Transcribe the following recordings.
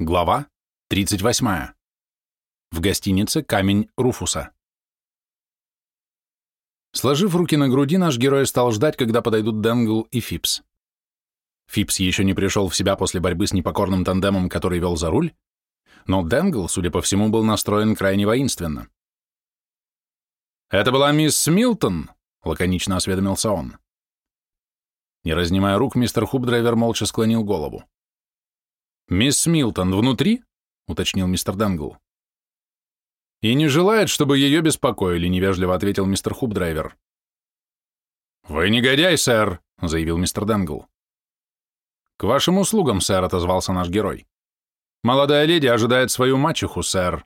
Глава 38. В гостинице «Камень Руфуса». Сложив руки на груди, наш герой стал ждать, когда подойдут Денгл и Фипс. Фипс еще не пришел в себя после борьбы с непокорным тандемом, который вел за руль, но Денгл, судя по всему, был настроен крайне воинственно. «Это была мисс Милтон», — лаконично осведомился он. Не разнимая рук, мистер Хупдрайвер молча склонил голову. «Мисс Милтон внутри?» — уточнил мистер Дангл. «И не желает, чтобы ее беспокоили», — невежливо ответил мистер Хупдрайвер. «Вы негодяй, сэр», — заявил мистер Дангл. «К вашим услугам, сэр», — отозвался наш герой. «Молодая леди ожидает свою мачеху, сэр».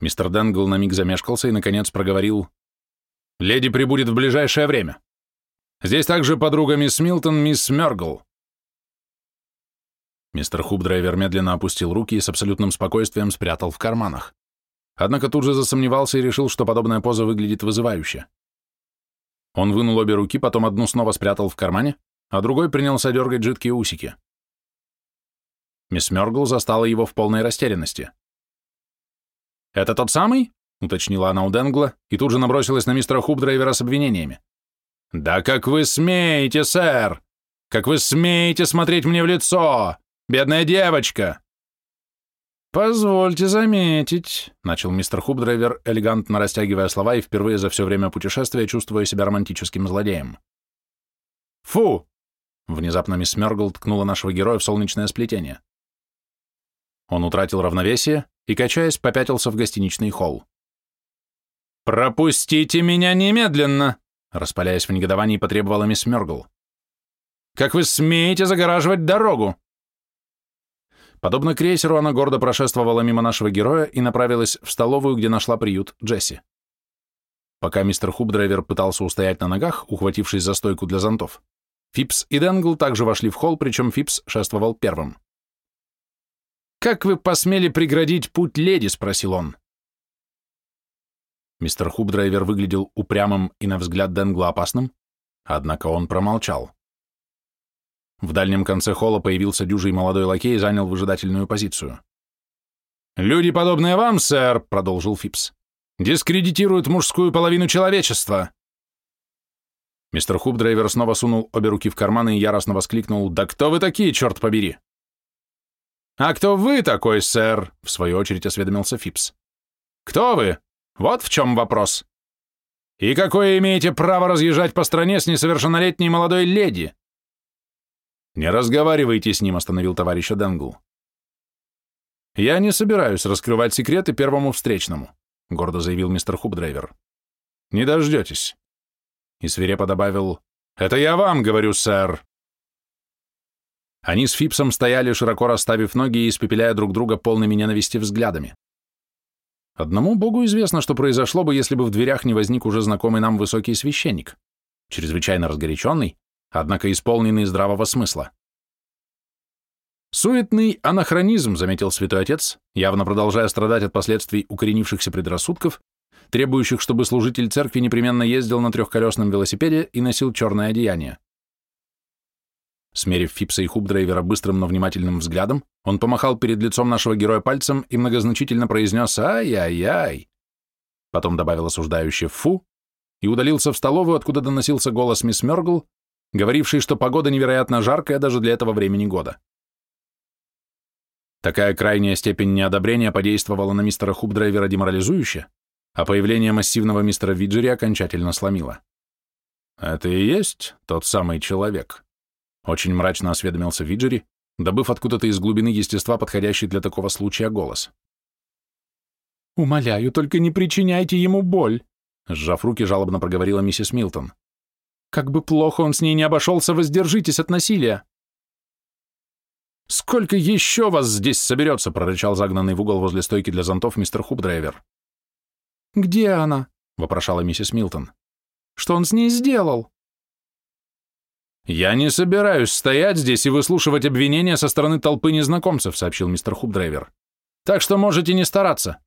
Мистер Дангл на миг замешкался и, наконец, проговорил. «Леди прибудет в ближайшее время. Здесь также подруга мисс Милтон, мисс Мергл. Мистер Хубдрайвер медленно опустил руки и с абсолютным спокойствием спрятал в карманах. Однако тут же засомневался и решил, что подобная поза выглядит вызывающе. Он вынул обе руки, потом одну снова спрятал в кармане, а другой принялся дергать жидкие усики. Мисс Мёргл застала его в полной растерянности. «Это тот самый?» — уточнила она у Денгла и тут же набросилась на мистера Хубдрайвера с обвинениями. «Да как вы смеете, сэр! Как вы смеете смотреть мне в лицо! Бедная девочка!» «Позвольте заметить», — начал мистер Хубдрайвер, элегантно растягивая слова и впервые за все время путешествия чувствуя себя романтическим злодеем. «Фу!» — внезапно мисс Мергл ткнула нашего героя в солнечное сплетение. Он утратил равновесие и, качаясь, попятился в гостиничный холл. «Пропустите меня немедленно!» — распаляясь в негодовании, потребовала мисс Мергл. «Как вы смеете загораживать дорогу?» Подобно крейсеру, она гордо прошествовала мимо нашего героя и направилась в столовую, где нашла приют Джесси. Пока мистер Хубдрайвер пытался устоять на ногах, ухватившись за стойку для зонтов, Фипс и Денгл также вошли в холл, причем Фипс шествовал первым. «Как вы посмели преградить путь леди?» — спросил он. Мистер Хубдрайвер выглядел упрямым и на взгляд Денгла опасным, однако он промолчал. В дальнем конце холла появился дюжий молодой лакей и занял выжидательную позицию. «Люди, подобные вам, сэр», — продолжил Фипс, — «дискредитируют мужскую половину человечества». Мистер Хубдрайвер снова сунул обе руки в карманы и яростно воскликнул «Да кто вы такие, черт побери!» «А кто вы такой, сэр?» — в свою очередь осведомился Фипс. «Кто вы? Вот в чем вопрос. И какое имеете право разъезжать по стране с несовершеннолетней молодой леди?» «Не разговаривайте с ним», — остановил товарища Денгл. «Я не собираюсь раскрывать секреты первому встречному», — гордо заявил мистер Хубдрайвер. «Не дождетесь». И свирепо добавил, «Это я вам говорю, сэр». Они с Фипсом стояли, широко расставив ноги и испепеляя друг друга полными ненависти взглядами. Одному Богу известно, что произошло бы, если бы в дверях не возник уже знакомый нам высокий священник, чрезвычайно разгоряченный, однако исполненный здравого смысла. Суетный анахронизм, заметил святой отец, явно продолжая страдать от последствий укоренившихся предрассудков, требующих, чтобы служитель церкви непременно ездил на трехколесном велосипеде и носил черное одеяние. Смерив Фипса и Хубдрайвера быстрым, но внимательным взглядом, он помахал перед лицом нашего героя пальцем и многозначительно произнес «Ай-яй-яй». Потом добавил осуждающее «фу» и удалился в столовую, откуда доносился голос мисс Мергл, говоривший, что погода невероятно жаркая даже для этого времени года. Такая крайняя степень неодобрения подействовала на мистера Хубдрайвера деморализующе, а появление массивного мистера Виджери окончательно сломило. «Это и есть тот самый человек», — очень мрачно осведомился Виджери, добыв откуда-то из глубины естества подходящий для такого случая голос. «Умоляю, только не причиняйте ему боль», — сжав руки, жалобно проговорила миссис Милтон. Как бы плохо он с ней не обошелся, воздержитесь от насилия. «Сколько еще вас здесь соберется?» — прорычал загнанный в угол возле стойки для зонтов мистер Хубдрайвер. «Где она?» — вопрошала миссис Милтон. «Что он с ней сделал?» «Я не собираюсь стоять здесь и выслушивать обвинения со стороны толпы незнакомцев», — сообщил мистер Хубдрайвер. «Так что можете не стараться».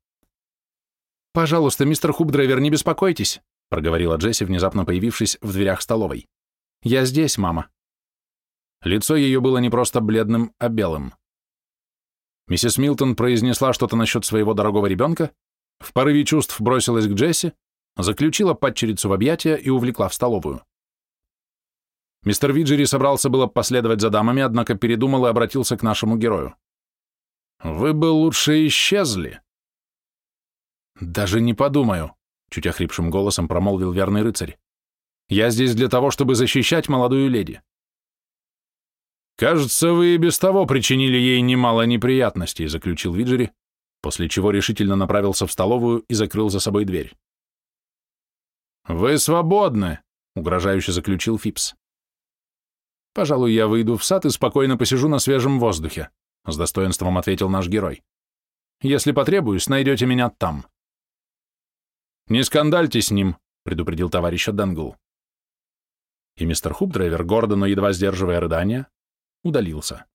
«Пожалуйста, мистер Хубдрайвер, не беспокойтесь», проговорила Джесси, внезапно появившись в дверях столовой. «Я здесь, мама». Лицо ее было не просто бледным, а белым. Миссис Милтон произнесла что-то насчет своего дорогого ребенка, в порыве чувств бросилась к Джесси, заключила падчерицу в объятия и увлекла в столовую. Мистер Виджери собрался было последовать за дамами, однако передумал и обратился к нашему герою. «Вы бы лучше исчезли». «Даже не подумаю», — чуть охрипшим голосом промолвил верный рыцарь. «Я здесь для того, чтобы защищать молодую леди». «Кажется, вы и без того причинили ей немало неприятностей», — заключил Виджери, после чего решительно направился в столовую и закрыл за собой дверь. «Вы свободны», — угрожающе заключил Фипс. «Пожалуй, я выйду в сад и спокойно посижу на свежем воздухе», — с достоинством ответил наш герой. «Если потребуюсь, найдете меня там». «Не скандальте с ним», — предупредил товарища Денгл. И мистер Хубдрайвер, гордо, но едва сдерживая рыдания, удалился.